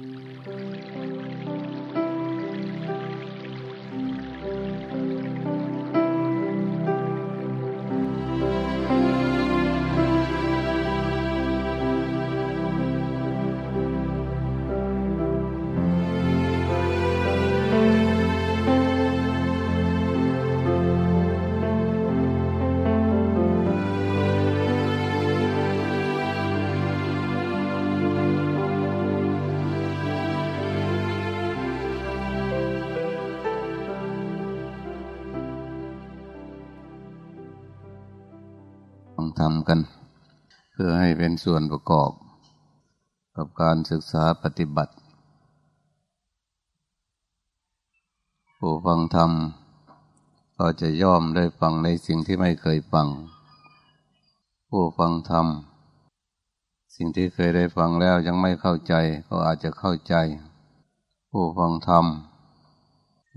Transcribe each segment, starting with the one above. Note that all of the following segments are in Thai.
Música ทำกัน เพื่อให้เป็นส่วนประกอบ กับการศึกษาปฏิบัติ ผู้ฟังธรรมก็จะย่อมได้ฟังในสิ่งที่ไม่เคยฟัง ผู้ฟังธรรม สิ่งที่เคยได้ฟังแล้วยังไม่เข้าใจก็อาจจะเข้าใจ ผู้ฟังธรรม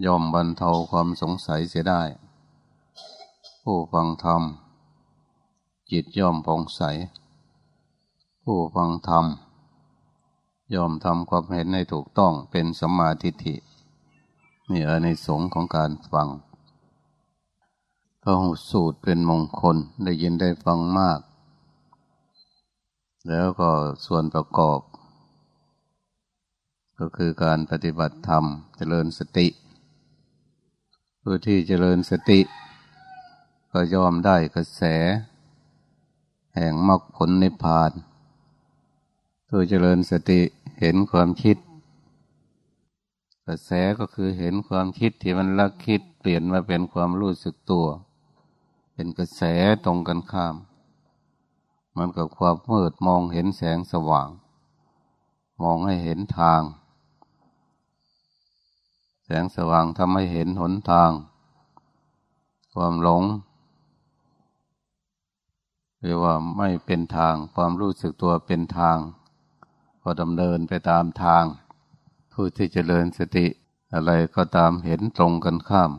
ย่อมบรรเทาความสงสัยเสียได้ ผู้ฟังธรรม จิตย่อมผ่องใส ผู้ฟังธรรมย่อมทำความเห็นให้ถูกต้องเป็นสัมมาทิฏฐินี่อในสงของการฟังพระหุสูตรเป็นมงคลได้ยินได้ฟังมาก แล้วก็ส่วนประกอบ ก็คือการปฏิบัติธรรมเจริญสติเพื่อที่เจริญสติ ก็ยอมได้กระแส แห่งมรรคผลในพานตัวเจริญสติเห็นความคิด กระแสก็คือเห็นความคิดที่มันลักคิดเปลี่ยนมาเป็นความรู้สึกตัว เป็นกระแสตรงกันข้าม มันกับความมืดมองเห็นแสงสว่าง มองให้เห็นทาง แสงสว่างทำให้เห็นหนทาง ความหลง หรือว่าไม่เป็นทางความรู้สึกตัวเป็นทาง ก็ดำเนินไปตามทาง ผู้ที่จเจริญสติอะไรก็ตามเห็นตรงกันข้าม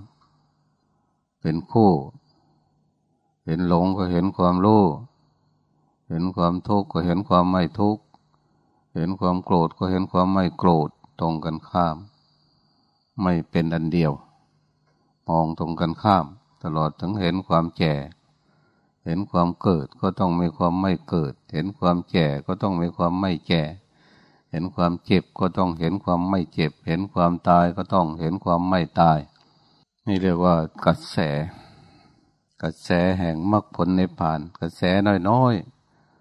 เป็นคู่ เห็นหลงก็เห็นความรู้ เห็นความทุกข์ก็เห็นความไม่ทุกข์ เห็นความโกรธก็เห็นความไม่โกรธตรงกันข้าม ไม่เป็นอันเดียว มองตรงกันข้าม ตลอดถึงเห็นความแก่ เห็นความเกิดก็ต้องมีความไม่เกิด เห็นความแก่ก็ต้องมีความไม่แก่ เห็นความเจ็บก็ต้องเห็นความไม่เจ็บ เห็นความตายก็ต้องเห็นความไม่ตาย นี่เรียกว่ากระแส กระแสแห่งมรรคผลในผ่าน กระแสน้อย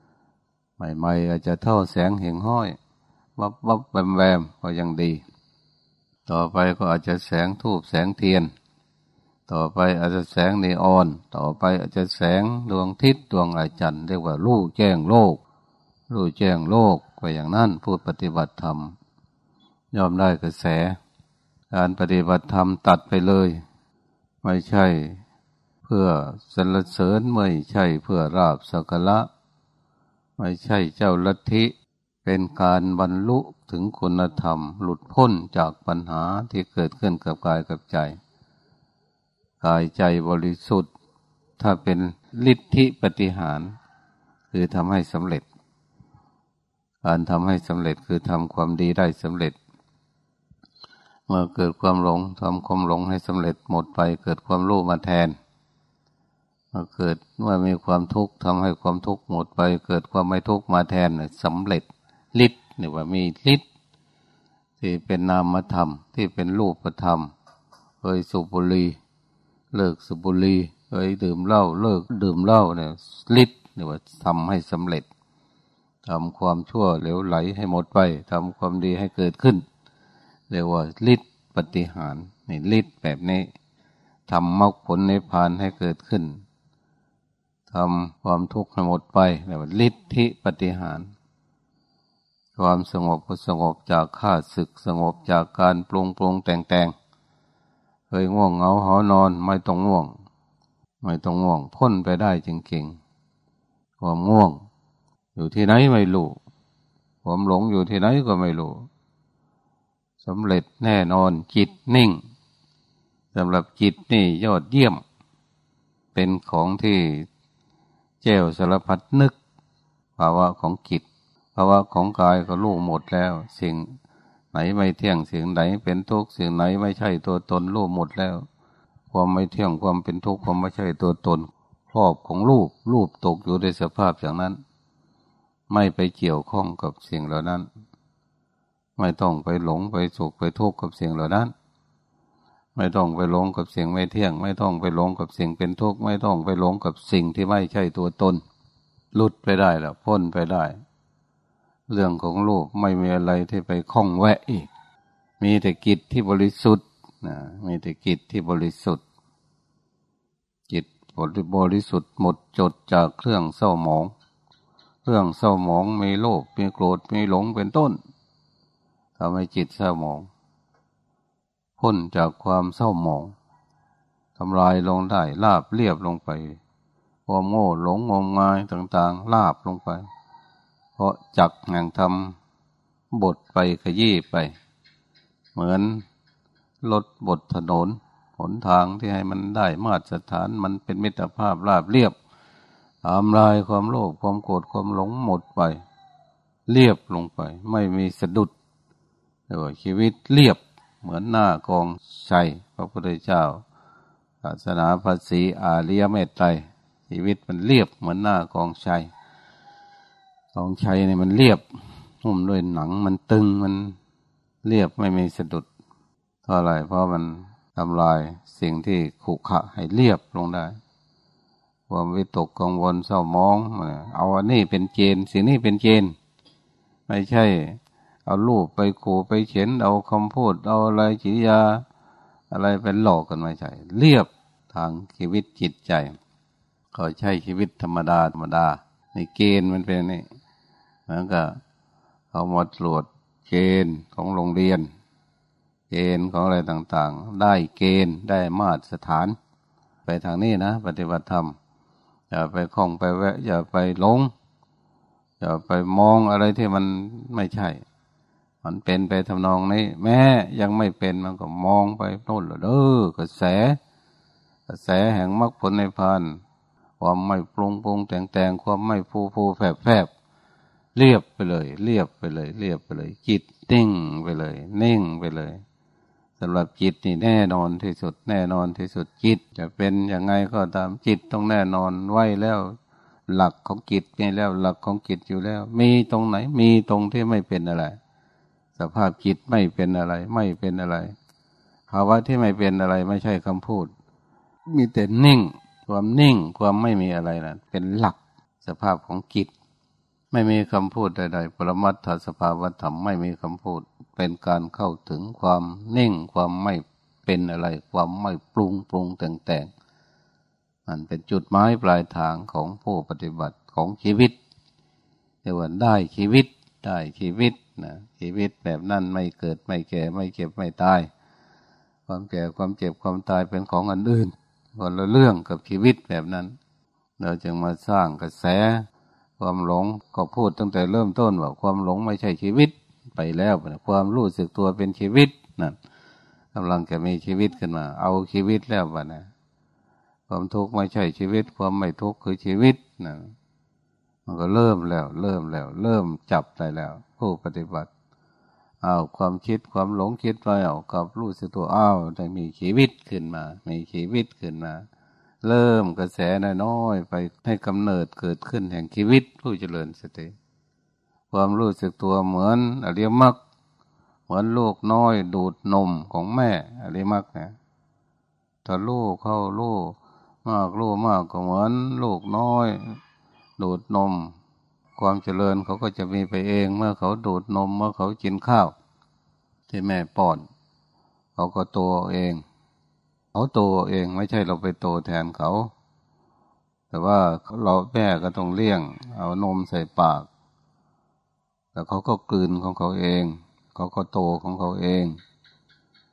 ๆ ใหม่ๆอาจจะเท่าแสงเหงห้อยวับวับแวมแวมก็ยังดี ต่อไปก็อาจจะแสงทูบแสงเทียน ต่อไปอาจจะแสงนีออน ต่อไปอาจจะแสงดวงทิศดวงอาจันเรียกว่าลู่แจ้งโลกลู่แจ้งโลกก็อย่างนั้นพูดปฏิบัติธรรมยอมได้กระแส การปฏิบัติธรรมตัดไปเลย ไม่ใช่ เพื่อสรรเสริญไม่ใช่เพื่อราบสักละไม่ใช่เจ้าลัทธิเป็นการบรรลุถึงคุณธรรม หลุดพ้นจากปัญหาที่เกิดขึ้นกับกายกับใจ กายใจบริสุทธิ์ ถ้าเป็นฤทธิปฏิหาร คือทำให้สำเร็จ การทำให้สำเร็จคือทำความดีได้สำเร็จ เมื่อเกิดความหลงทำความหลงให้สำเร็จหมดไป เกิดความรู้มาแทนเมื่อเกิดเมื่อมีความทุกข์ทำให้ความทุกข์หมดไป เกิดความไม่ทุกข์มาแทนสำเร็จฤทธิ์นี่ว่ามีฤทธิ์ที่เป็นนามธรรมที่เป็นรูปธรรมเคยสุบุรี เลิกสุบุรีเอ้ยดื่มเหล้าเลิกดื่มเหล้าเนี่ยฤทธิ์เนี่ยว่าทำให้สำเร็จทำความชั่วเหลวไหลให้หมดไปทำความดีให้เกิดขึ้นเรียกว่าฤทธิ์ปฏิหารนี่ฤทธิ์แบบนี้ทำมรรคผลในพานให้เกิดขึ้นทำความทุกข์ให้หมดไปเรียกว่าฤทธิปฏิหารความสงบก็สงบจากข้าศึกสงบจากการปรุงปรุงแต่งแต่ง เคยง่วงเหงาหอนอนไม่ต้องง่วง ไม่ต้องง่วง พ้นไปได้จริงๆความง่วง อยู่ที่ไหนไม่รู้ความหลงอยู่ที่ไหนก็ไม่รู้สำเร็จแน่นอนจิตนิ่งสำหรับจิตนี่ยอดเยี่ยม เป็นของที่เจ้าสารพัดนึก ภาวะของจิตภาวะของกายก็รู้หมดแล้ว สิ่ง ไหนไม่เที่ยงสิ่งไหนเป็นทุกข์สิ่งไหนไม่ใช่ตัวตนรู้หมดแล้ว ความไม่เที่ยงความเป็นทุกข์ความไม่ใช่ตัวตนครอบของรูปรูปตกอยู่ในสภาพอย่างนั้น ไม่ไปเกี่ยวข้องกับสิ่งเหล่านั้น ไม่ต้องไปหลงไปสุขไปทุกข์กับสิ่งเหล่านั้น ไม่ต้องไปหลงกับสิ่งไม่เที่ยง ไม่ต้องไปหลงกับสิ่งเป็นทุกข์ไม่ต้องไปหลงกับสิ่งที่ไม่ใช่ตัวตนหลุดไปได้แล้วพ้นไปได้ เรื่องของโลกไม่มีอะไรที่ไปคล้องแวะอีก มีแต่กิจที่บริสุทธิ์นะมีแต่กิจที่บริสุทธิ์ จิตบริสุทธิ์หมดจดจากเครื่องเศร้าหมองเรื่องเศร้าหมองมีโลภมีโกรธมีหลงเป็นต้นทำให้จิตเศร้าหมอง พ้นจากความเศร้าหมองทำลายลงได้ลาบเรียบลงไปความโง่หลงงมงายต่างๆ ลาบลงไป เพราะจักแห่งทำบทไปขยี้ไป เหมือนรถบทถนนหนทางที่ให้มันได้มาตรฐานมันเป็นมิตรภาพราบเรียบทำลายความโลภความโกรธความหลงหมดไป เรียบลงไป ไม่มีสะดุดแต่ว่าชีวิตเรียบเหมือนหน้ากองชัยพระพุทธเจ้าศาสนาภาษีอาริยเมตไตรชีวิตมันเรียบเหมือนหน้ากองชัย กองชัยเนี่ยมันเรียบหุ้มด้วยหนังมันตึงมันเรียบไม่มีสะดุดเท่าไรเพราะมันทำลายสิ่งที่ขุขะให้เรียบลงได้ ความวิตกกังวลเศร้ามองเอาอันนี้เป็นเจนสิ่งนี้เป็นเจน ไม่ใช่ เอารูปไปขู่ไปเขียนเอาคำพูด เอาอะไรจิตยา อะไรเป็นหลอกกันไม่ใช่ เรียบทางชีวิตจิตใจ ก็ใช้ชีวิตธรรมดาธรรมดาในเกณฑ์มันเป็นนี่ เหมือนกับเขามาตรวจเกณฑ์ของโรงเรียน เกณฑ์ของอะไรต่างๆ ได้เกณฑ์ได้มาตรฐาน ไปทางนี้นะ ปฏิบัติธรรม อย่าไปคล้องไปแวะ อย่าไปหลง อย่าไปมองอะไรที่มันไม่ใช่ มันเป็นไปทำนองนี้ แม้ยังไม่เป็นมันก็มองไปโน่นเลยเออกระแส กระแสแห่งมรรคผลในพานความไม่ปรุงปรุงแต่งแต่งความไม่ฟูฟูแฝบแฝบ เรียบไปเลย เรียบไปเลย เรียบไปเลย จิตนิ่งไปเลยนิ่งไปเลยสำหรับจิตนี่แน่นอนที่สุด แน่นอนที่สุดจิต จะเป็นยังไงก็ตามจิตต้องแน่นอนไว้แล้ว หลักของจิตมีแล้ว หลักของจิตอยู่แล้ว มีตรงไหน มีตรงที่ไม่เป็นอะไร สภาพจิตไม่เป็นอะไร ไม่เป็นอะไรภาวะที่ไม่เป็นอะไรไม่ใช่คำพูด มีแต่นิ่ง ความนิ่งความไม่มีอะไรนะเป็นหลักสภาพของจิต ไม่มีคำพูดใดๆ ปรมัตถสภาวธรรมไม่มีคำพูด เป็นการเข้าถึงความนิ่งความไม่เป็นอะไร ความไม่ปรุงปรุงแต่งแต่งมันเป็นจุดหมายปลายทางของผู้ปฏิบัติของชีวิตเรียกว่าได้ชีวิตได้ชีวิตนะชีวิตแบบนั้นไม่เกิดไม่แก่ไม่เก็บไม่ตาย ความแก่ความเจ็บความตายเป็นของอันอื่นคนละเรื่องกับชีวิตแบบนั้น เราจึงมาสร้างกระแส ความหลงก็พูดตั้งแต่เริ่มต้นว่าความหลงไม่ใช่ชีวิตไปแล้วความรู้สึกตัวเป็นชีวิตนั่นกำลังจะมีชีวิตขึ้นมา เอาชีวิตแล้ววะนะความทุกข์ไม่ใช่ชีวิต ความไม่ทุกข์คือชีวิตนั่นมันก็เริ่มแล้ว เริ่มแล้ว เริ่มจับได้แล้ว ผู้ปฏิบัติเอาความคิดความหลงคิดไปเอากับรู้สึกตัวอ้าวได้มีชีวิตขึ้นมา มีชีวิตขึ้นมา เริ่มกระแสน้อยไปให้กำเนิดเกิดขึ้นแห่งชีวิตผู้เจริญสติ ความรู้สึกตัวเหมือนอริยมรรคเหมือนลูกน้อยดูดนมของแม่อริยมรรคเนี่ยถ้าลูกเข้าลูกมากลูกมากก็เหมือนลูกน้อย ดูดนม ความเจริญเขาก็จะมีไปเองเมื่อเขาดูดนมเมื่อเขากินข้าว ที่แม่ป้อน เขาก็โตเอง เขาโตเองไม่ใช่เราไปโตแทนเขา แต่ว่าเราแม่ก็ต้องเลี้ยง เอานมใส่ปาก แต่เขาก็กลืนของเขาเอง เขาก็โตของเขาเอง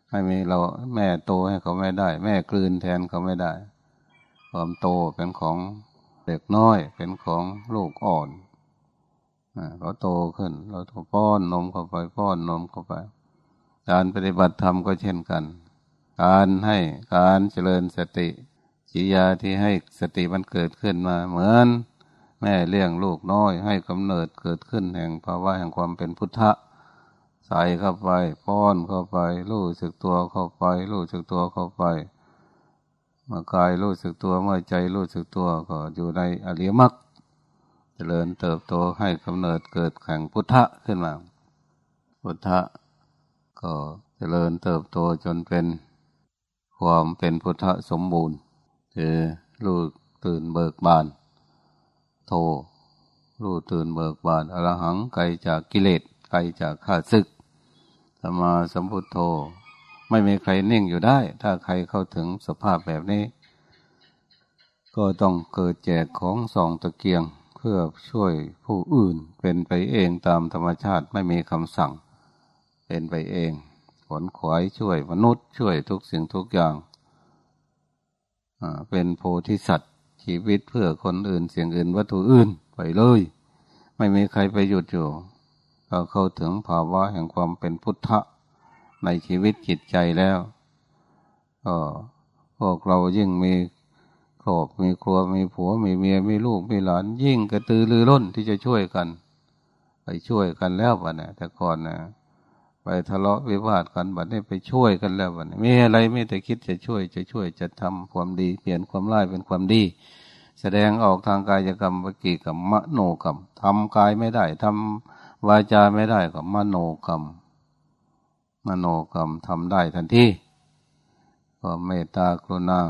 ไม่มีเราแม่โตให้เขาไม่ได้ แม่กลืนแทนเขาไม่ได้ ความโตเป็นของเด็กน้อยเป็นของลูกอ่อนเขาโตขึ้น เราต้องป้อนนมเข้าไปป้อนนมเข้าไป การปฏิบัติธรรมก็เช่นกัน การให้การเจริญสติจิยาที่ให้สติมันเกิดขึ้นมาเหมือน แม่เลี้ยงลูกน้อย ให้กำเนิดเกิดขึ้นแห่งภาวะแห่งความเป็นพุทธะใส่เข้าไปป้อนเข้าไป รู้สึกตัวเข้าไป รู้สึกตัวเข้าไปเมื่อกายรู้สึกตัวเมื่อใจรู้สึกตัวก็อยู่ในอริยมรรคเจริญเติบโตให้กำเนิดเกิดแข่งพุทธะขึ้นมา พุทธะก็เจริญเติบโตจนเป็น ความเป็นพุทธสมบูรณ์ คือรู้ตื่นเบิกบาน โทรู้ตื่นเบิกบานอรหังไกลจากกิเลสไกลจากข้าศึกสมาสัมพุทโธ ไม่มีใครนิ่งอยู่ได้ ถ้าใครเข้าถึงสภาพแบบนี้ ก็ต้องเกิดแจกของสองตะเกียงเพื่อช่วยผู้อื่นเป็นไปเองตามธรรมชาติไม่มีคำสั่ง เป็นไปเอง ขนขวายช่วยมนุษย์ช่วยทุกสิ่งทุกอย่างเป็นโพธิสัตว์ ชีวิตเพื่อคนอื่นเสียงอื่นวัตถุอื่นไปเลย ไม่มีใครไปหยุดอยู่เราเข้าถึงภาวะแห่งความเป็นพุทธะในชีวิตจิตใจแล้วก็พวกเรายิ่งมีครอบมีครัวมีผัวมีเมียมีลูกมีหลาน ยิ่งกระตือรือร้นที่จะช่วยกัน ไปช่วยกันแล้ววะเนี่ยแต่ก่อนนะ ทะเลาะวิวาทกันบัดนี้ไปช่วยกันแล้ววะเนี่ยมีอะไรไม่แต่คิดจะช่วย จะช่วยจะทำความดี เปลี่ยนความร้ายเป็นความดี แสดงออกทางกายกรรมวิกิกรรมมโนกรรมทำกายไม่ได้ทำวาจาไม่ได้ก็มโนกรรมมโนกรรมทำได้ทันทีก็เมตตากรุณา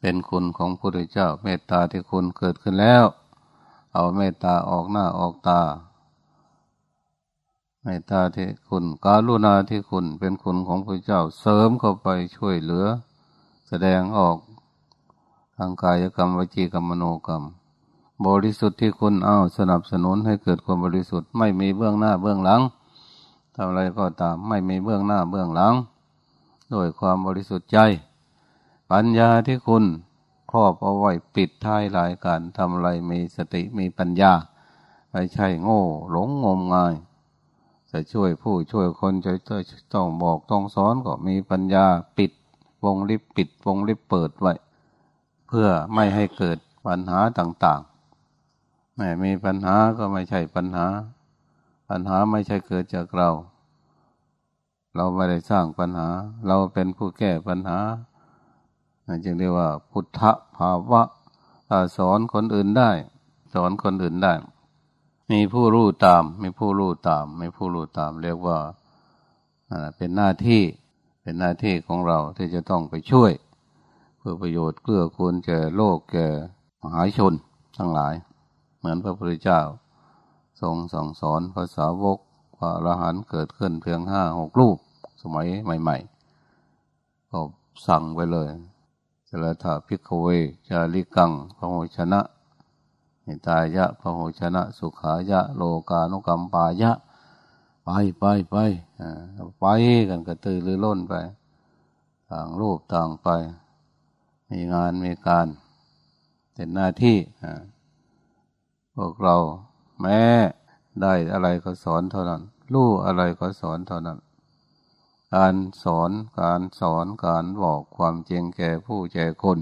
เป็นคุณของพระพุทธเจ้า เมตตาที่คุณเกิดขึ้นแล้ว เอาเมตตาออกหน้าออกตา เมตตาที่คุณกาลุณาที่คุณเป็นคุณของพระเจ้าเสริมเข้าไปช่วยเหลือ แสดงออกทางกายกรรมวจีกรรมมโนกรรม บริสุทธิ์ที่คุณเอาสนับสนุนให้เกิดความบริสุทธิ์ไม่มีเบื้องหน้าเบื้องหลังทำอะไรก็ตามไม่มีเบื้องหน้าเบื้องหลังด้วยความบริสุทธิ์ใจ ปัญญาที่คุณครอบเอาไว้ปิดท้ายรายการทำอะไรมีสติมีปัญญาไม่ใช่โง่ หลงงมงาย จะช่วยผู้ช่วยคนจะต้องบอกต้องสอนก็มีปัญญาปิด วงลิบปิด วงลิบเปิดไว้ เพื่อไม่ให้เกิดปัญหาต่างๆไม่มีปัญหาก็ไม่ใช่ปัญหา ปัญหาไม่ใช่เกิดจากเรา เราไม่ได้สร้างปัญหา เราเป็นผู้แก้ปัญหาจึงเรียกว่าพุทธภาวะสอนคนอื่นได้ สอนคนอื่นได้ มีผู้รู้ตาม มีผู้รู้ตาม มีผู้รู้ตาม เรียกว่าเป็นหน้าที่เป็นหน้าที่ของเราที่จะต้องไปช่วย เพื่อประโยชน์เพื่อคุณแก่โลกแก่มหาชนทั้งหลาย เหมือนพระพุทธเจ้า ทรงสั่งสอนภาษาวกพระอรหันต์เกิดขึ้นเพียงห้าหกลูกสมัยใหม่ ๆ ก็สั่งไปเลยจรถาพิกเวจาริกังพระโหชนะ หิตายะพระโหชนะ สุขายะ โลกานุกรรมปายะ ไปไปไปไปกันกระตือรือร้นไป ต่างรูปต่างไป มีงานมีการเป็นหน้าที่พวกเราแม้ได้อะไรก็สอนเท่านั้นรู้อะไรก็สอนเท่านั้น การสอนการสอนการบอกความจริงแก่ผู้แก่คน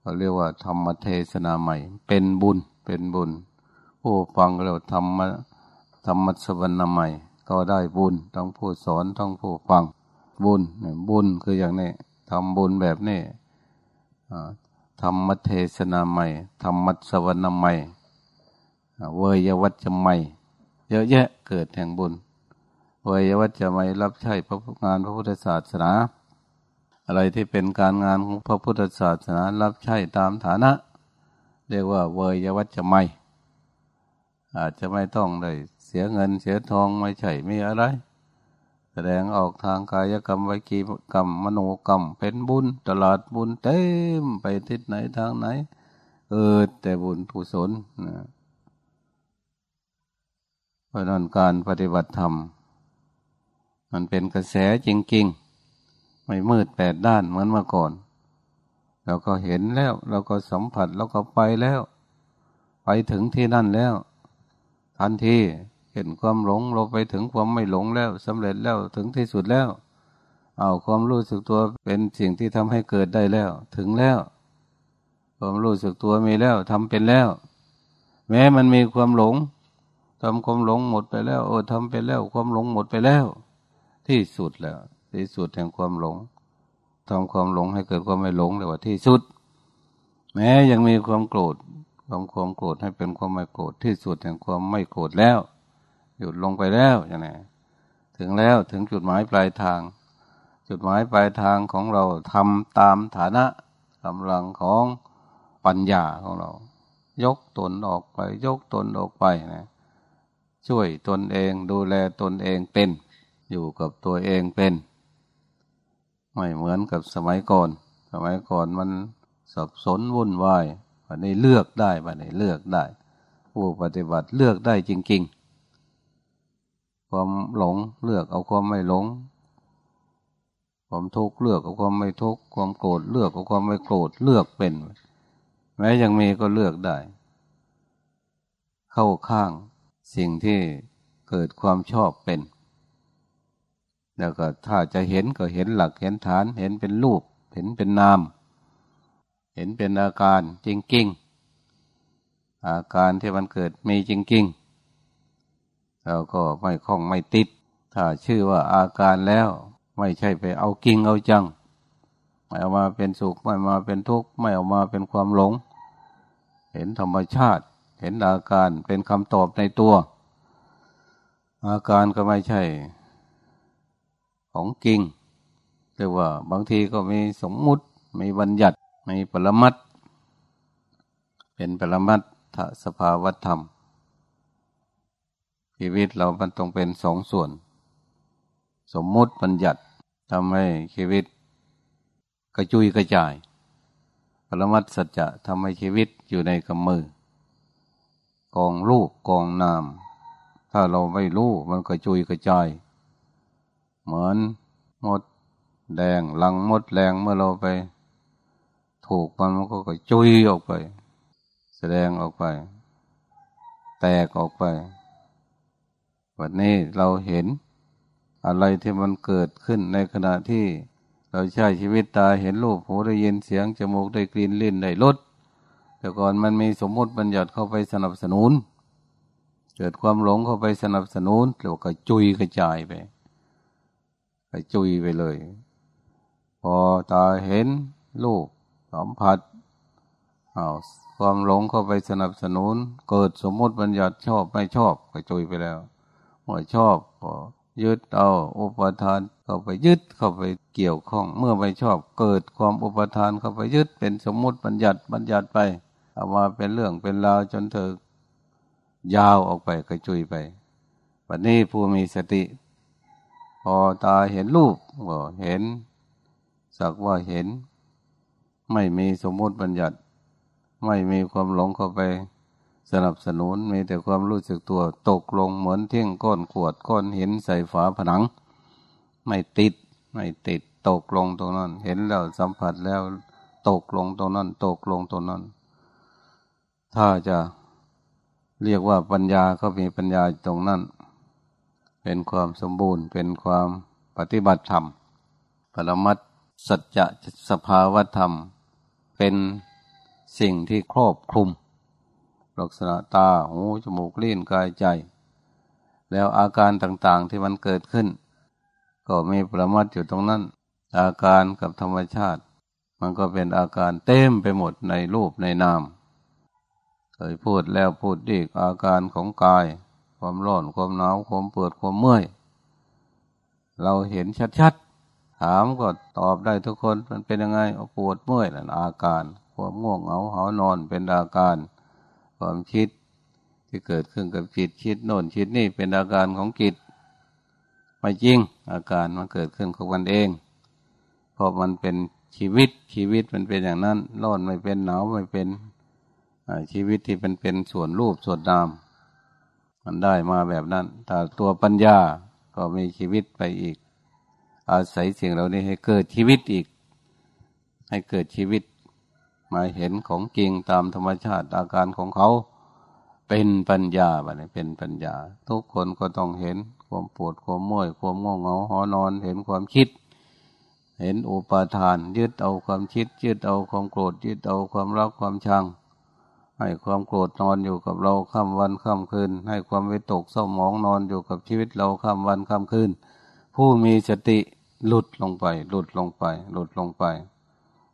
เขาเรียกว่าธรรมเทศนาใหม่ เป็นบุญเป็นบุญ ผู้ฟังเราธรรมธรรมสวรรค์ใหม่ ก็ได้บุญต้องผู้สอนต้องผู้ฟังบุญเนี่ยบุญคืออย่างนี้ทำบุญแบบนี้ธรรมเทศนาใหม่ธรรมสวรรค์ใหม่เวยวัจจะไม่เยอะแยะเกิดแห่งบุญเวยวัจจะไม่รับใช้พระงานพระพุทธศาสนา อะไรที่เป็นการงานของพระพุทธศาสนารับใช้ตามฐานะ เรียกว่าเวยวัจจะไม่ อาจจะไม่ต้องได้เสียเงินเสียทองไม่ใช่มีอะไร แสดงออกทางกายกรรมวิกีกรรมมโนกรรม เป็นบุญตลาดบุญเต็มไปทิศไหนทางไหน เออแต่บุญผู้สนนะเพราะนั้นการปฏิบัติธรรม มันเป็นกระแสจริง ๆ ไม่มืดแปดด้านเหมือนเมื่อก่อน เราก็เห็นแล้ว เราก็สัมผัสเราก็ไปแล้ว ไปถึงที่นั่นแล้ว ทันทีเห็นความหลงเราไปถึงความไม่หลงแล้วสำเร็จแล้วถึงที่สุดแล้ว เอาความรู้สึกตัวเป็นสิ่งที่ทำให้เกิดได้แล้ว ถึงแล้ว ความรู้สึกตัวมีแล้วทำเป็นแล้ว แม้มันมีความหลงทำความหลงหมดไปแล้วเออทำไปแล้ว ความหลงหมดไปแล้ว ที่สุดแล้ว ที่สุดแห่งความหลงทำความหลงให้เกิดความไม่หลงเลยว่าที่สุด แม้ยังมีความโกรธความความโกรธให้เป็นความไม่โกรธที่สุดแห่งความไม่โกรธแล้ว หยุดลงไปแล้วอย่างนี้ถึงแล้วถึงจุดหมายปลายทาง จุดหมายปลายทางของเราทำตามฐานะกำลังของปัญญาของเรา ยกตนออกไป ยกตนออกไปนะช่วยตนเองดูแลตนเองเป็น อยู่กับตัวเองเป็น ไม่เหมือนกับสมัยก่อน สมัยก่อนมันสับสนวุ่นวายวันนี้เลือกได้วันนี้เลือกได้ ผู้ปฏิบัติเลือกได้จริง ๆ ความหลงเลือกเอาความไม่หลง ความทุกข์เลือกเอาความไม่ทุกข์ความโกรธเลือกเอาความไม่โกรธเลือกเป็น แม้ยังมีก็เลือกได้ เข้าข้างสิ่งที่เกิดความชอบเป็น แล้วก็ถ้าจะเห็นก็เห็นหลักเห็นฐาน เห็นเป็นรูป เห็นเป็นนาม เห็นเป็นอาการจริงจริงอาการที่มันเกิดมีจริงจริงเราก็ไม่คล้องไม่ติด ถ้าชื่อว่าอาการแล้ว ไม่ใช่ไปเอากิ่งเอาจัง ไม่เอามาเป็นสุขไม่มาเป็นทุกข์ไม่เอามาเป็นความหลง เห็นธรรมชาติ เห็นอาการเป็นคำตอบในตัว อาการก็ไม่ใช่ ของจริงแต่ว่าบางทีก็มีสมมุติมีบัญญัติมีปรมัตเป็นปรมัตถสภาวธรรม ชีวิตเรามันต้องเป็นสองส่วน สมมุติบัญญัติทำให้ชีวิตกระจุยกระจาย ปรมัตสัจจะทำให้ชีวิตอยู่ในกำมือ กองรูปกองนาม ถ้าเราไม่รู้มันก็จุยกระจาย เหมือนมดแดงลังมดแรงเมื่อเราไป ถูกมันมันก็จุยออกไป แสดงออกไป แตกออกไปวันนี้เราเห็นอะไรที่มันเกิดขึ้นในขณะที่เราใช้ชีวิตตาเห็นรูปหูได้ยินเสียงจมูกได้กลิ่นลิ้นได้รสแต่ก่อนมันมีสมมติบัญญัติเข้าไปสนับสนุน เกิดความหลงเข้าไปสนับสนุนเรียกว่าจุยกระจายไป กระจุยไปเลย พอตาเห็นลูกสัมผัสเอาความหลงเข้าไปสนับสนุน เกิดสมมติบัญญัติชอบไม่ชอบกระจุยไปแล้วเมื่อชอบก็ยึดเอาอุปทานเข้าไปยึดเข้าไปเกี่ยวข้อง เมื่อไม่ชอบเกิดความอุปทานเข้าไปยึดเป็นสมมติบัญญัติบัญญัติไปเอามาเป็นเรื่องเป็นราวจนเธอยาวออกไปกระจุยไปวันนี้ผู้มีสติ พอตาเห็นรูปก็เห็น สักว่าเห็น ไม่มีสมมติบัญญัติ ไม่มีความหลงเข้าไป สนับสนุนมีแต่ความรู้สึกตัวตกลงเหมือนเที่ยงก้อนขวดก้อนหินใส่ฝาผนัง ไม่ติดไม่ติดตกลงตรงนั้น เห็นแล้วสัมผัสแล้วตกลงตรงนั้น ตกลงตรงนั้น ถ้าจะเรียกว่าปัญญาก็มีปัญญาตรงนั้น เป็นความสมบูรณ์ เป็นความปฏิบัติธรรม ปรมัตสัจจะสภาวธรรม เป็นสิ่งที่ครอบคลุม ลักษณะตา หู จมูก ลิ้น กายใจ แล้วอาการต่างๆที่มันเกิดขึ้น ก็มีปรมัตอยู่ตรงนั้น อาการกับธรรมชาติ มันก็เป็นอาการเต็มไปหมดในรูปในนาม เคยพูดแล้วพูดอีกอาการของกาย ความร้อนความหนาวความปวดความเมื่อย เราเห็นชัดๆ ถามก็ตอบได้ทุกคนมันเป็นยังไงปวดเมื่อยนั่นอาการ ความง่วงเหงาหานอนเป็นอาการ ความคิดที่เกิดขึ้นกับจิตคิดโน่นคิดนี่เป็นอาการของจิตไม่จริง อาการมันเกิดขึ้นของมันเองเพราะมันเป็นชีวิตชีวิตมันเป็นอย่างนั้นร้อนไม่เป็นหนาวไม่เป็นชีวิตที่เป็นเป็นส่วนรูปส่วนนาม มันได้มาแบบนั้นแต่ตัวปัญญาก็มีชีวิตไปอีก อาศัยสิ่งเหล่านี้ให้เกิดชีวิตอีก ให้เกิดชีวิต มาเห็นของจริงตามธรรมชาติอาการของเขา เป็นปัญญาแบบนี้เป็นปัญญา ทุกคนก็ต้องเห็นความปวดความเมื่อยความง่วงเหงาหอนอน เห็นความคิด เห็นอุปาทาน ยึดเอาความคิด ยึดเอาความโกรธยึดเอาความรักความชัง ให้ความโกรธนอนอยู่กับเราค่ำวันค่ำคืน ให้ความวิตกเศร้าหมองนอนอยู่กับชีวิตเราค่ำวันค่ำคืน ผู้มีสติหลุดลงไป หลุดลงไป หลุดลงไป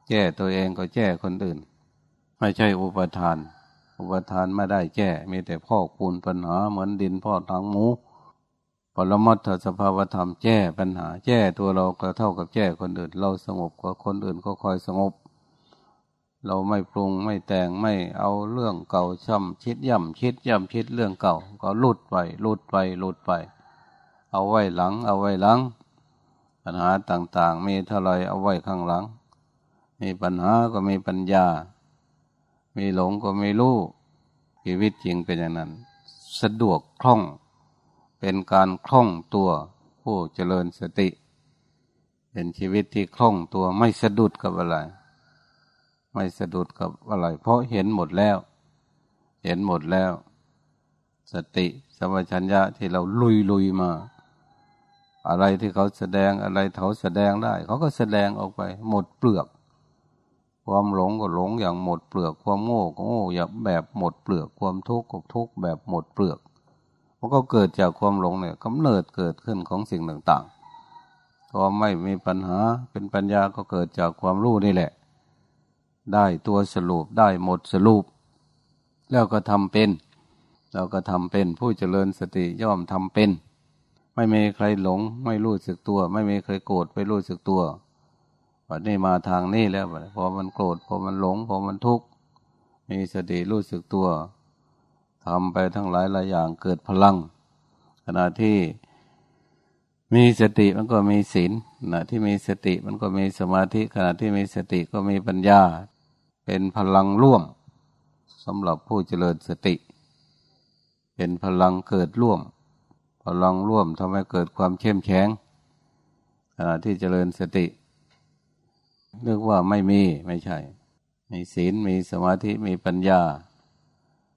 แก้ตัวเองก็แก้คนอื่น ไม่ใช่อุปทาน อุปทานไม่ได้แก้มีแต่พ่อคูณปัญหาเหมือนดินพ่อทางหมูปรมัตถสภาวธรรมแก้ปัญหาแก้ตัวเราก็เท่ากับแก้คนอื่น เราสงบกว่าคนอื่นก็คอยสงบ เราไม่ปรุงไม่แต่งไม่เอาเรื่องเก่าช่ำคิดย่ำคิดย่ำคิดเรื่องเก่า ก็ลุดไปลุดไปลุดไป เอาไว้หลัง เอาไว้หลัง ปัญหาต่างๆ มีเท่าไรเอาไว้ข้างหลัง มีปัญหาก็มีปัญญา มีหลงก็มีรู้ชีวิตจริงเป็นอย่างนั้น สะดวกคล่อง เป็นการคล่องตัวผู้เจริญสติ เป็นชีวิตที่คล่องตัวไม่สะดุดกับอะไร ไม่สะดุดกับอะไร เพราะเห็นหมดแล้ว เห็นหมดแล้ว สติสมัชัญญะที่เราลุยลุยมา อะไรที่เขาแสดงอะไรเขาแสดงได้ เขาก็แสดงออกไป หมดเปลือก ความหลงก็หลงอย่างหมดเปลือก ความโง่ก็โง่อย่างแบบหมดเปลือก ความทุกข์ก็ทุกข์แบบหมดเปลือกมันก็เกิดจากความหลงเนี่ยกำเนิดเกิดขึ้นของสิ่งต่างๆก็ไม่มีปัญหาเป็นปัญญาก็เกิดจากความรู้นี่แหละ ได้ตัวสรุปได้หมดสรุป แล้วก็ทำเป็น เราก็ทำเป็นผู้เจริญสติย่อมทำเป็น ไม่มีใครหลง ไม่รู้สึกตัว ไม่มีใครโกรธไม่รู้สึกตัววันนี้มาทางนี้แล้วพอมันโกรธพอมันหลงพอมันทุกข์มีสติรู้สึกตัวทำไปทั้งหลายหลายอย่างเกิดพลัง ขณะที่มีสติมันก็มีศีลขณะที่มีสติมันก็มีสมาธิขณะที่มีสติก็มีปัญญา เป็นพลังร่วมสำหรับผู้เจริญสติ เป็นพลังเกิดร่วม พลังร่วมทำให้เกิดความเข้มแข็งขณะที่เจริญสติเรียกว่าไม่มีไม่ใช่ มีศีลมีสมาธิมีปัญญา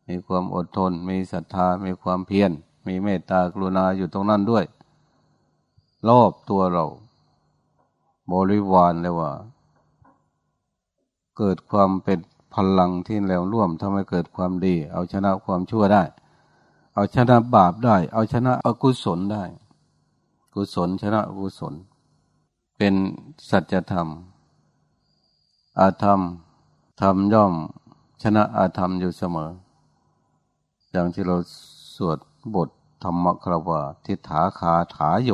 มีความอดทน มีศรัทธา มีความเพียร มีเมตตากรุณาอยู่ตรงนั้นด้วย รอบตัวเรา บริวารเลยว่า เกิดความเป็นพลังที่แล้วร่วมทำให้เกิดความดี เอาชนะความชั่วได้ เอาชนะบาปได้ เอาชนะอกุศลได้ กุศลชนะอกุศล เป็นสัจธรรม อาธรรมธรรมย่อมชนะอาธรรมอยู่เสมอ อย่างที่เราสวดบทธรรมคราวาทิฏฐาคาถาโย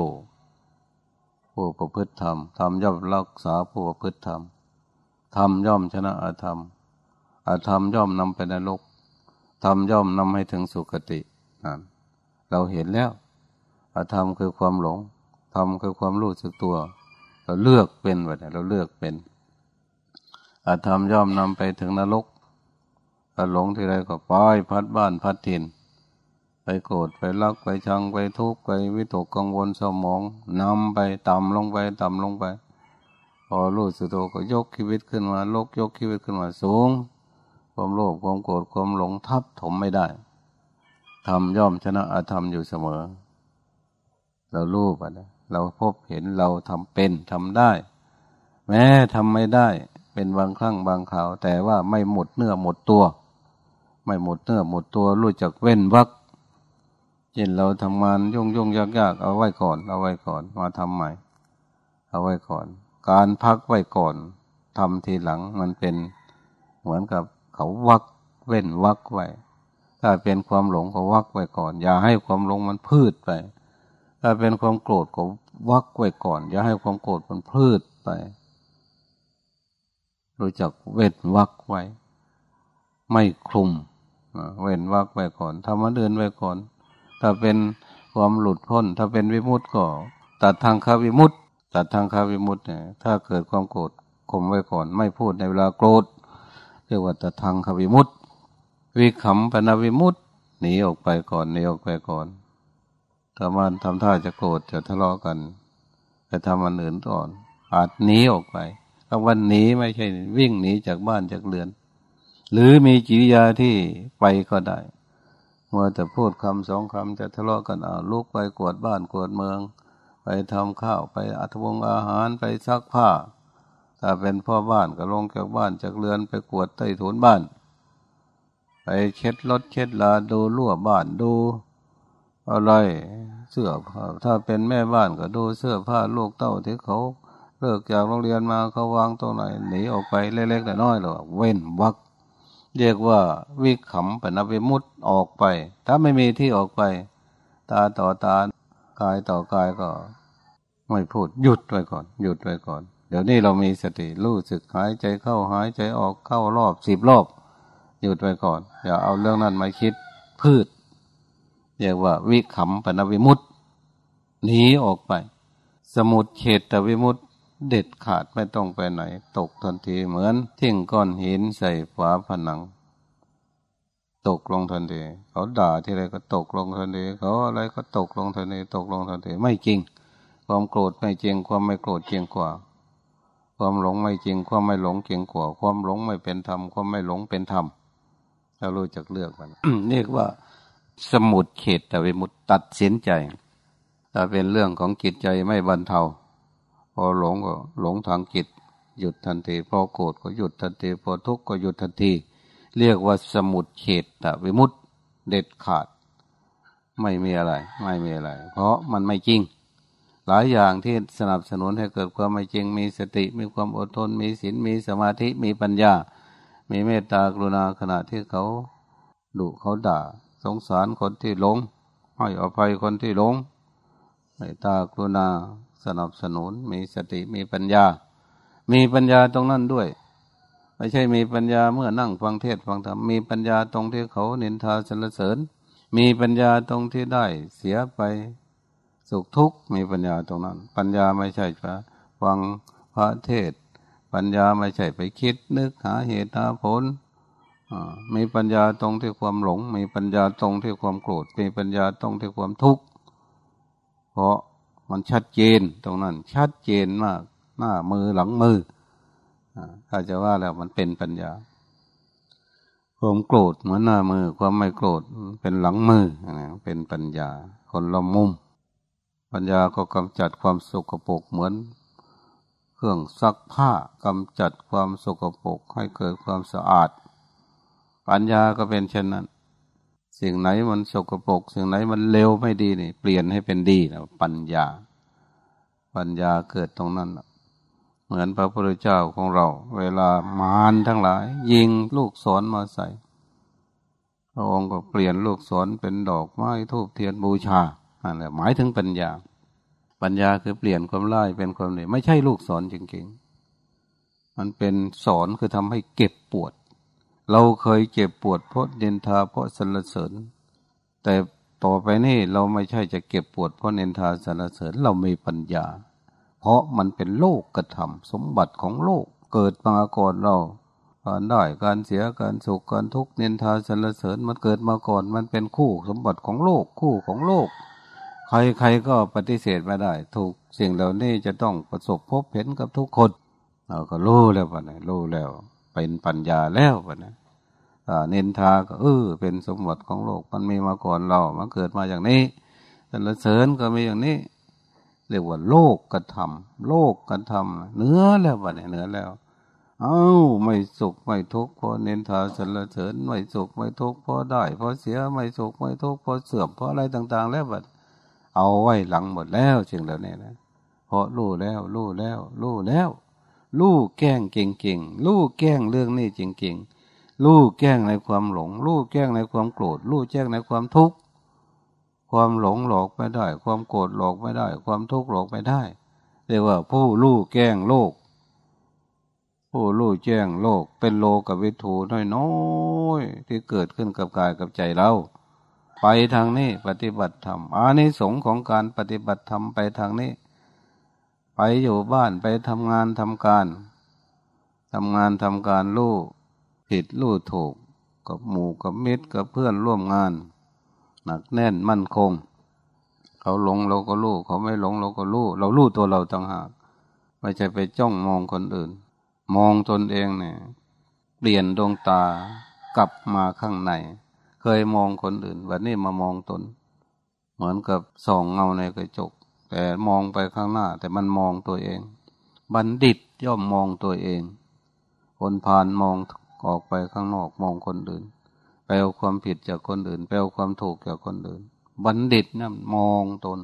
ผู้ประพฤติธรรมธรรมย่อมรักษาผู้ประพฤติธรรม ธรรมย่อมชนะอาธรรม อาธรรมย่อมนำไปนรกธรรมย่อมนำให้ถึงสุคตินั่นเราเห็นแล้วอาธรรมคือความหลงธรรมคือความรู้สึกตัว เราเลือกเป็นแบบเราเลือกเป็นอาธรรมย่อมนำไปถึงนรกถ้าหลงที่ไรก็ปล่อยพัดบ้านพัดถิ่น ไปโกรธไปรักไปชังไปทุกข์ไปวิตกกังวลสมองนำไปต่ำลงไปต่ำลงไป อรู้สึกตัวก็ยกชีวิตขึ้นมาลกยกชีวิตขึ้นมาสูง ความโลภความโกรธความหลงทับถมไม่ได้ทำย่อมชนะอาธรรมอยู่เสมอ เรารู้ปนะเราพบเห็นเราทำเป็นทำได้ แม้ทำไม่ได้ เป็นบางครั้งบางคราว แต่ว่าไม่หมดเนื้อหมดตัว ไม่หมดเนื้อหมดตัวรู้จักเว้นวักเช่นเราทำงานยุ่งยุ่งยากยากเอาไว้ก่อน เอาไว้ก่อน มาทำใหม่ เอาไว้ก่อน การพักไว้ก่อนทำทีหลังมันเป็นเหมือนกับเขาวักเว้นวักไว้ ถ้าเป็นความหลงก็วักไว้ก่อน อย่าให้ความหลงมันพืชไป ถ้าเป็นความโกรธก็วักไว้ก่อน อย่าให้ความโกรธมันพืชไป รู้จักเว้นวักไว้ ไม่คลุมเว้นวักไว้ก่อนทำมาเดินไว้ก่อน ถ้าเป็นความหลุดพ้น ถ้าเป็นวิมุตต์ก็ตัดทางคาวิมุตต์ ตัดทางคาวิมุตต์เนี่ยถ้าเกิดความโกรธข่มไว้ก่อน ไม่พูดในเวลาโกรธเรียกว่าตัดทางคาวิมุตต์วิขำปนาวิมุตต์หนีออกไปก่อนหนีออกไปก่อนถ้ามันทำท่าจะโกรธจะทะเลาะกันไปทำอันอื่นก่อน อาจหนีออกไปคำว่าหนีไม่ใช่วิ่งหนีจากบ้านจากเรือน หรือมีกิริยาที่ไปก็ได้เมื่อแต่พูดคำสองคำจะทะเลาะกันเอาลูกไปกวดบ้านกวดเมือง ไปทำข้าวไปอัฐวงอาหารไปซักผ้า ถ้าเป็นพ่อบ้านก็ลงจากบ้านจากเรือนไปกวดใต้ถุนบ้าน ไปเช็ดรถเช็ดลาดูรั่วบ้านดูอะไรเสื้อผ้าถ้าเป็นแม่บ้านก็ดูเสื้อผ้าลูกเต้าที่เขาเลิกจากโรงเรียนมาเขาวางตรงไหนหนีออกไปเล็กๆน้อยๆหรอเว้นวักเรียกว่าวิขำเป็นอวิมุตออกไป ถ้าไม่มีที่ออกไป ตาต่อตา กายต่อกายก็ไม่พูดหยุดไว้ก่อน หยุดไว้ก่อน เดี๋ยวนี้เรามีสติรู้สึกหายใจเข้าหายใจออกเข้ารอบสิบรอบหยุดไว้ก่อน อย่าเอาเรื่องนั้นมาคิดพืชเรียกว่า วิขำปนวิมุตหนีออกไป สมุดเขตวิมุตเด็ดขาดไม่ต้องไปไหน ตกทันทีเหมือนทิ้งก้อนหินใส่ฝาผนัง ตกลงทันทีเขาด่าที่ไรก็ตกลงทันทีเขาอะไรก็ตกลงทันทีตกลงทันทีไม่จริง ความโกรธไม่จริง ความไม่โกรธจริงกว่า ความหลงไม่จริง ความไม่หลงจริงกว่า ความหลงไม่เป็นธรรมความไม่หลงเป็นธรรมเรารู้จักเลือกมันเรียกว่า สมุดเขตแต่วิมุตตัดสินใจถ้าเป็นเรื่องของจิตใจไม่บรรเทาพอหลงก็หลงทางจิตหยุดทันทีพอโกรธก็หยุดทันทีพอทุกข์ก็หยุดทันที เรียกว่าสมุดเขตต่วิมุตเด็ดขาด ไม่มีอะไร ไม่มีอะไร เพราะมันไม่จริง หลายอย่างที่สนับสนุนให้เกิดความไม่จริง มีสติ มีความอดทน มีศีลมีสมาธิมีปัญญา มีเมตตากรุณาขณะที่เขาดุเขาด่า สงสารคนที่หลงให้อภัยคนที่หลงเมตตากรุณาสนับสนุน มีสติมีปัญญา มีปัญญาตรงนั้นด้วย ไม่ใช่มีปัญญาเมื่อนั่งฟังเทศฟังธรรมมีปัญญาตรงที่เขาเนินทาสรรเสริญ มีปัญญาตรงที่ได้เสียไปสุขทุกข์มีปัญญาตรงนั้น ปัญญาไม่ใช่ฟังพระเทศ ปัญญาไม่ใช่ไปคิดนึกหาเหตุหาผลมีปัญญาตรงที่ความหลง มีปัญญาตรงที่ความโกรธ มีปัญญาตรงที่ความทุกข์ เพราะมันชัดเจนตรงนั้น ชัดเจนมาก หน้ามือหลังมือ ถ้าจะว่าแล้วมันเป็นปัญญา ความโกรธเหมือนหน้ามือ ความไม่โกรธเป็นหลังมือนะเป็นปัญญา คนละมุม ปัญญาก็กำจัดความสกปรกเหมือน เครื่องซักผ้ากำจัดความสกปรกให้เกิดความสะอาด ปัญญาก็เป็นเช่นนั้น สิ่งไหนมันสกปรกสิ่งไหนมันเลวไม่ดีนี่เปลี่ยนให้เป็นดีนะปัญญา ปัญญาเกิดตรงนั้น เหมือนพระพุทธเจ้าของเรา เวลามารทั้งหลาย ยิงลูกศรมาใส่พระองค์ก็เปลี่ยนลูกศรเป็นดอกไม้ทูบเทียนบูชาอันนี้หมายถึงปัญญา ปัญญาคือเปลี่ยนความร้ายเป็นความดีไม่ใช่ลูกศรจริงๆ มันเป็นสอนคือทำให้เก็บปวด เราเคยเจ็บปวดเพราะเนนทาเพราะสรรเสริญ แต่ต่อไปนี่เราไม่ใช่จะเก็บปวดเพราะเนนทาสรรเสริญเรามีปัญญา เพราะมันเป็นโลกกระทำสมบัติของโลกเกิดมาก่อนเราการได้การเสียการสุขการทุกข์เนินทาสรรเสริญมันเกิดมาก่อนมันเป็นคู่สมบัติของโลกคู่ของโลก ใครใครก็ปฏิเสธไม่ได้ ถูกสิ่งเหล่านี้จะต้องประสบพบเห็นกับทุกคนเราก็รู้แล้วปะเนี่ยรู้แล้ว เป็นปัญญาแล้วปะนะเนินทาก็เออเป็นสมบัติของโลกมันมีมาก่อนเรา มันเกิดมาอย่างนี้สรรเสริญก็มีอย่างนี้ เรียกว่าโลกกระทำโลกกระทำเนื้อแล้ววะเนี่ยเนื้อแล้ว เอ้าไม่สุขไม่ทุกข์เพอเน้นทาสรรเสริญไม่สุขไม่ทุกข์เพอได้เพอเสียไม่สุขไม่ทุกข์เพอเสื่อมเพราะอะไรต่าง ๆ แล้วบัดเอาไว้หลังหมดแล้วจริงแล้วเนี่ยนะเพราะรู้แล้วรู้แล้วรู้แล้วลูกแก้งเก่งๆลูกแก้งเรื่องนี้จริงๆลูกแก้งในความหลงลูกแก้งในความโกรธลูกแจ้งในความทุกข์ ความหลงหลอกไม่ได้ ความโกรธหลอกไม่ได้ ความทุกข์หลอกไม่ได้ เรียกว่าผู้ลูกแก้งโลก ผู้ลูกแจ้งโลก เป็นโลกับวิถูน้อยๆที่เกิดขึ้นกับกายกับใจเรา ไปทางนี้ปฏิบัติธรรมอานิสงส์ของการปฏิบัติธรรมไปทางนี้ ไปอยู่บ้านไปทำงานทำการทำงานทำการลู่ผิดลู่ถูก กับหมู่กับมิตรกับเพื่อนร่วมงาน หนักแน่นมั่นคง เขาหลงเราก็ลู่เขาไม่หลงเราก็ลู่เราลู่ตัวเราต่างหากไม่ใช่ไปจ้องมองคนอื่น มองตนเองเนี่ย เปลี่ยนดวงตากลับมาข้างใน เคยมองคนอื่นวันนี้มามองตน เหมือนกับส่องเงาในกระจก แต่มองไปข้างหน้า แต่มันมองตัวเอง บัณฑิตย่อมมองตัวเอง คนผ่านมองออกไปข้างนอกมองคนอื่น ไปเอาความผิดจากคนอื่นไปเอาความถูกจากคนอื่น บัณฑิตนั่นมองตน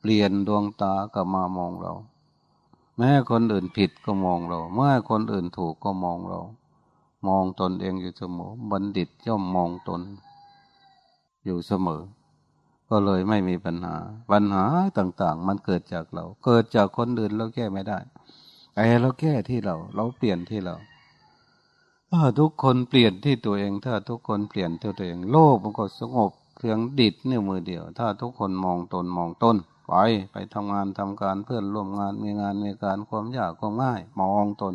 เปลี่ยนดวงตากลับมามองเรา แม้คนอื่นผิดก็มองเราเมื่อคนอื่นถูกก็มองเรา มองตนเองอยู่เสมอ บัณฑิตย่อมมองตน อยู่เสมอ ก็เลยไม่มีปัญหา ปัญหาต่าง ๆ มันเกิดจากเรา เกิดจากคนอื่นเราแก้ไม่ได้ไอ้เราแก้ที่เรา เราเปลี่ยนที่เรา ถ้าทุกคนเปลี่ยนที่ตัวเอง ถ้าทุกคนเปลี่ยนที่ตัวเอง โลกมันก็สงบเพียงดิดนี่ยมือเดียว ถ้าทุกคนมองตนมองต้น ไปไปทำงานทำการเพื่อนร่วมงานมีงานมีการความยากความง่าย มองตน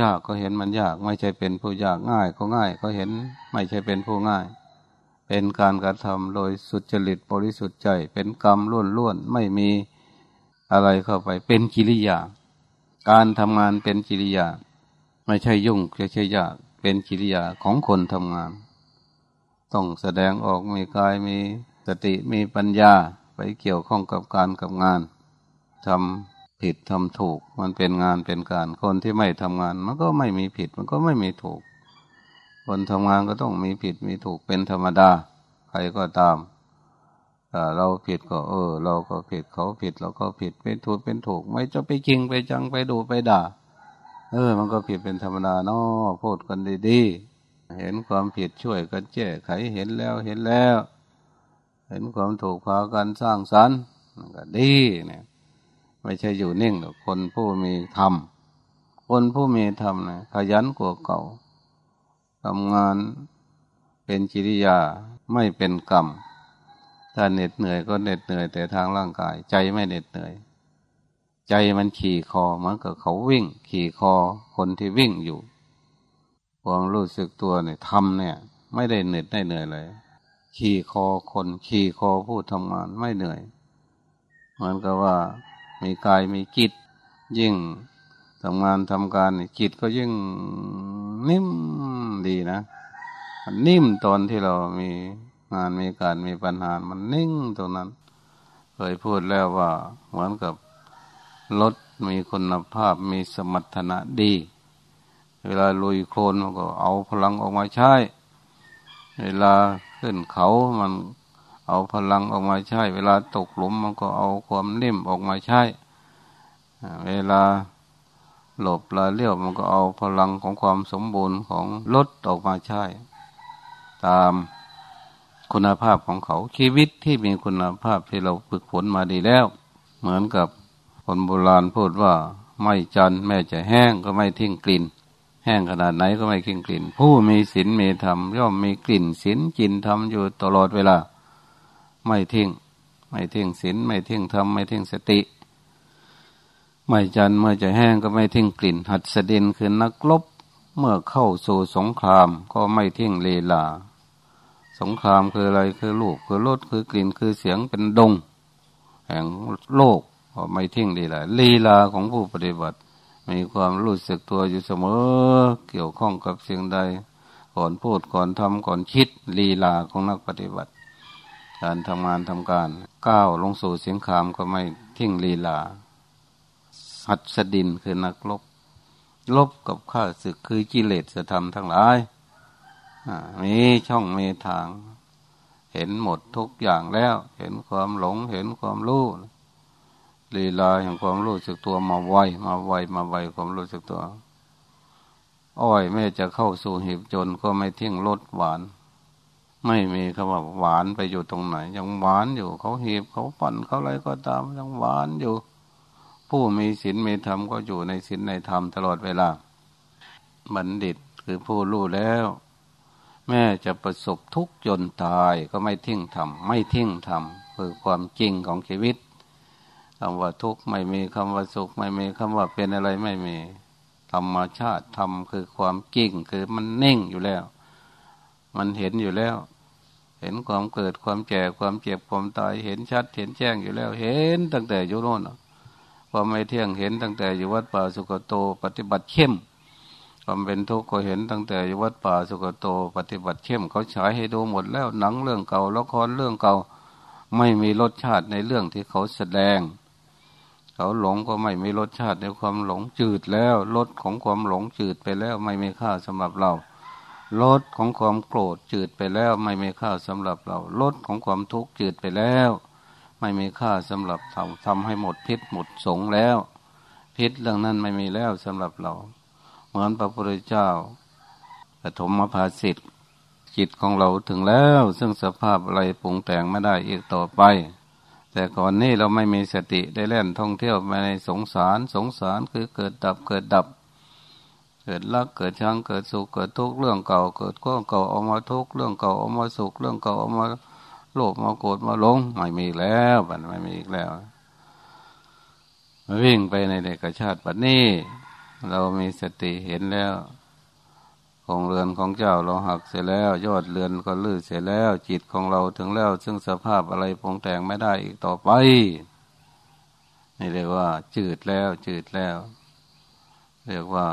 ยากก็เห็นมันยากไม่ใช่เป็นผู้ยากง่ายก็ง่าย ก็เห็นไม่ใช่เป็นผู้ง่าย เป็นการกระทำโดยสุจริตบริสุทธิ์ใจ เป็นกรรมล้วนล้วนไม่มีอะไรเข้าไป เป็นกิริยา การทำงานเป็นกิริยา ไม่ใช่ยุ่งไม่ใช่ยากเป็นกิริยาของคนทำงาน ต้องแสดงออกมีกายมีสติมีปัญญาไปเกี่ยวข้องกับการกับงานทำผิดทำถูก มันเป็นงานเป็นการ คนที่ไม่ทำงาน มันก็ไม่มีผิด มันก็ไม่มีถูก คนทำงานก็ต้องมีผิดมีถูกเป็นธรรมดา ใครก็ตามเราผิดก็เออ เราก็ผิดเขาผิดเราก็ผิดเป็นถูกเป็นถูก ไม่จะไปจริงไปจังไปดูไปด่า เออ มันก็ผิดเป็นธรรมดาเนาะพูดกันดีๆ เห็นความผิดช่วยกันแก้ไขเห็นแล้วเห็นแล้ว เห็นความถูกพากันสร้างสรรค์มันก็ดีเนี่ย ไม่ใช่อยู่นิ่งหรอกคนผู้มีธรรมคนผู้มีธรรมนะขยันกว่าเก่าทำงานเป็นจิริยาไม่เป็นกรรม ถ้าเหน็ดเหนื่อยก็เหน็ดเหนื่อยแต่ทางร่างกาย ใจไม่เหน็ดเหนื่อย ใจมันขี่คอเหมือนกับเขาวิ่ง ขี่คอคนที่วิ่งอยู่ความรู้สึกตัวเนี่ยทำเนี่ย ไม่ได้เหนื่อยได้เหนื่อยเลย ขี่คอคนขี่คอผู้ทำงานไม่เหนื่อยเหมือนกับว่ามีกายมีจิต ยิ่งทำงานทำการจิตก็ยิ่งนิ่มดีนะมันนิ่มตอนที่เรามีงานมีการมีปัญหา มันนิ่งตรงนั้น เคยพูดแล้วว่าเหมือนกับ รถมีคุณภาพมีสมรรถนะดี เวลาลุยโคลนมันก็เอาพลังออกมาใช้ เวลาขึ้นเขามันเอาพลังออกมาใช้ เวลาตกหลุมมันก็เอาความนิ่มออกมาใช้ เวลาหลบลาเลี้ยวมันก็เอาพลังของความสมบูรณ์ของรถออกมาใช้ ตามคุณภาพของเขาชีวิตที่มีคุณภาพที่เราฝึกฝนมาดีแล้ว เหมือนกับ คนโบราณพูดว่าไม่จันแม่จะแห้งก็ไม่ทิ้งกลิ่น แห้งขนาดไหนก็ไม่ทิ้งกลิ่น ผู้มีศีลมีธรรมย่อมมีกลิ่นศีลกินธรรมอยู่ตลอดเวลา ไม่ทิ้ง ไม่ทิ้งศีลไม่ทิ้งธรรมไม่ทิ้งสติ ไม่จันเมื่อจะแห้งก็ไม่ทิ้งกลิ่น หัดสดินคือนักลบเมื่อเข้าสู่สงครามก็ไม่ทิ้งเลลา สงครามคืออะไรคือลูกคือรสคือกลิ่นคือเสียงเป็นดง แห่งโลก ไม่ทิ้งดีละลีลาของผู้ปฏิบัติ มีความรู้สึกตัวอยู่เสมอ เกี่ยวข้องกับสิ่งใด ก่อนพูดก่อนทำก่อนคิดลีลาของนักปฏิบัติ การทำงานทำการก้าวลงสู่เสียงขามก็ไม่ทิ้งลีลาหัดสดินคือนักลบ ลบกับข้าศึกคือกิเลสจะทำทั้งหลายมีช่องมีทาง เห็นหมดทุกอย่างแล้ว เห็นความหลงเห็นความรู้ ลีลาแห่งความรู้สึกตัวมาไวมาไวมาไวความรู้สึกตัว อ้อยแม่จะเข้าสู่หีบจนก็ไม่ทิ้งรสหวาน ไม่มีคำว่าหวานไปอยู่ตรงไหน ยังหวานอยู่เขาหีบเขาปั่นเขาอะไรก็ตามยังหวานอยู่ ผู้มีศีลมีธรรมก็อยู่ในศีลในธรรมตลอดเวลา บัณฑิตคือผู้รู้แล้ว แม่จะประสบทุกข์จนตายก็ไม่ทิ้งธรรมไม่ทิ้งธรรมคือความจริงของชีวิต คำว่าทุกข์ไม่มีคำว่าสุข ไม่มีคำว่าเป็นอะไรไม่มี ธรรมชาติธรรมคือความกิ่งคือมันนิ่งอยู่แล้ว มันเห็นอยู่แล้ว เห็นความเกิดความแก่ความเจ็บความตายเห็นชัด เห็นแจ้งอยู่แล้ว เห็นตั้งแต่อยู่โน่นความไม่เที่ยงเห็นตั้งแต่อยู่วัดป่าสุกโต ปฏิบัติเข้มความเป็นทุกข์ก็เห็นตั้งแต่อยู่วัดป่าสุกโต ปฏิบัติเข้มเขาฉายให้ดูหมดแล้วหนังเรื่องเก่าละครเรื่องเก่าไม่มีรสชาติในเรื่องที่เขาแสดง เขาหลงก็ไม่มีรสชาติในความหลงจืดแล้วรสของความหลงจืดไปแล้วไม่มีค่าสำหรับเราลดของความโกรธจืดไปแล้ว ไม่มีค่าสำหรับเราลดของความทุกข์จืดไปแล้ว ไม่มีค่าสำหรับเราทำให้หมดพิษหมดสงแล้ว พิษเรื่องนั้นไม่มีแล้วสำหรับเรา เหมือนพระพุทธเจ้าปฐมภาสิทธิ์จิตของเราถึงแล้ว ซึ่งสภาพอะไรปรุงแต่งไม่ได้อีกต่อไป แต่ก่อนนี้เราไม่มีสติได้เล่นท่องเที่ยวมาในสงสาร สงสารคือเกิดดับเกิดดับ เกิดรักเกิดชังเกิดสุขเกิดทุกข์เรื่องเก่า เกิดก็เก่าเอามาทุกข์เรื่องเก่าเอามาสุขเรื่องเก่าเอามาโลภมาโกรธมาหลงไม่มีแล้วมันไม่มีอีกแล้วมาวิ่งไปในเด็กชาติปัจนี้ เรามีสติเห็นแล้ว ของเรือนของเจ้าเราหักเสร็จแล้ว ยอดเรือนก็ลื้อเสร็จแล้ว จิตของเราถึงแล้ว ซึ่งสภาพอะไรปรงแต่งไม่ได้อีกต่อไปนี่เรียกว่า จืดแล้ว จืดแล้ว เรียกว่า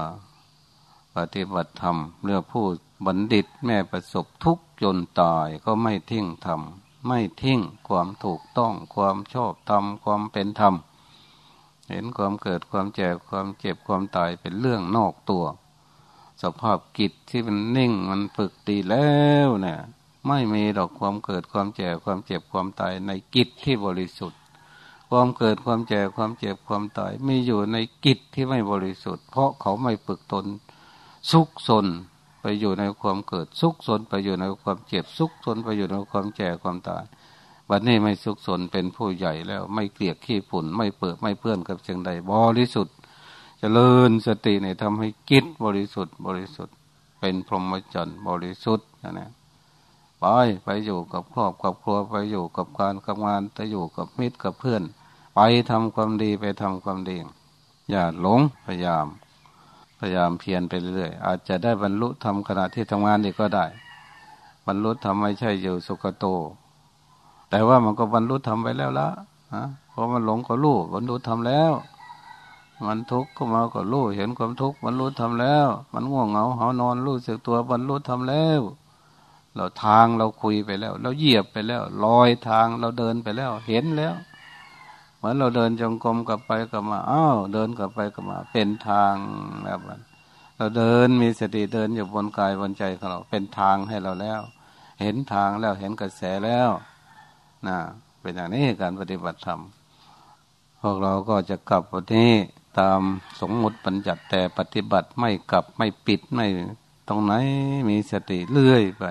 ปฏิบัติธรรมเรื่องผู้บัณฑิตแม่ประสบทุกข์จนตายก็ไม่ทิ้งธรรมไม่ทิ้งความถูกต้องความชอบธรรมความเป็นธรรมเห็นความเกิดความแจ็บความเจ็บความตายเป็นเรื่องนอกตัว สภาพกิจที่มันนิ่งมันฝึกดีแล้วเนี่ย ไม่มีดอกความเกิดความแจ็บความเจ็บความตายในกิจที่บริสุทธิ์ ความเกิดความแจ็บความเจ็บความตายมีอยู่ในกิจที่ไม่บริสุทธิ์ เพราะเขาไม่ฝึกตนสุกสนไปอยู่ในความเกิดสุกสนไปอยู่ในความเจ็บสุกสนไปอยู่ในความแก่ความตายวันนี้ไม่สุกสนเป็นผู้ใหญ่แล้วไม่เกลียดขี้ฝุ่นไม่เปิดไม่เพื่อนกับเชิงใดบริสุทธิ์ เจริญสติเนี่ยทำให้กิจบริสุทธิ์ บริสุทธิ์ เป็นพรหมจรรย์บริสุทธิ์นะนะไปไปอยู่กับครอบกับครัวไปอยู่กับการทำงานไปอยู่กับมิตรกับเพื่อน ไปทำความดีไปทำความดี อย่าหลงพยายาม พยายามเพียรไปเรื่อยอาจจะได้บรรลุธรรมขณะที่ทำงานอีกก็ได้ บรรลุธรรมไม่ใช่อยู่สุกโต แต่ว่ามันก็บรรลุธรรมไปแล้วละะเพราะมันหลงก็รู้บรรลุธรรมแล้ว มันทุกข์ก็มาก็รู้เห็นความทุกข์บรรลุธรรมแล้ว มันง่วงเหงาหานอนรู้สึกตัวบรรลุธรรมแล้ว เราทางเราคุยไปแล้ว เราเหยียบไปแล้วลอยทางเราเดินไปแล้ว เห็นแล้วเหมือนเราเดินจงกรมกลับไปกลับมาอ้าวเดินกลับไปกลับมา เป็นทางแบบนั้นเราเดินมีสติเดินอยู่บนกายบนใจของเราเป็นทางให้เราแล้ว เห็นทางแล้วเห็นกระแสแล้วนะเป็นอย่างนี้การปฏิบัติธรรมพวกเราก็จะกลับวันนี้ ตามสมมติปัญญัติแต่ปฏิบัติไม่กลับไม่ปิดไม่ตรงไหนมีสติเลื่อยไป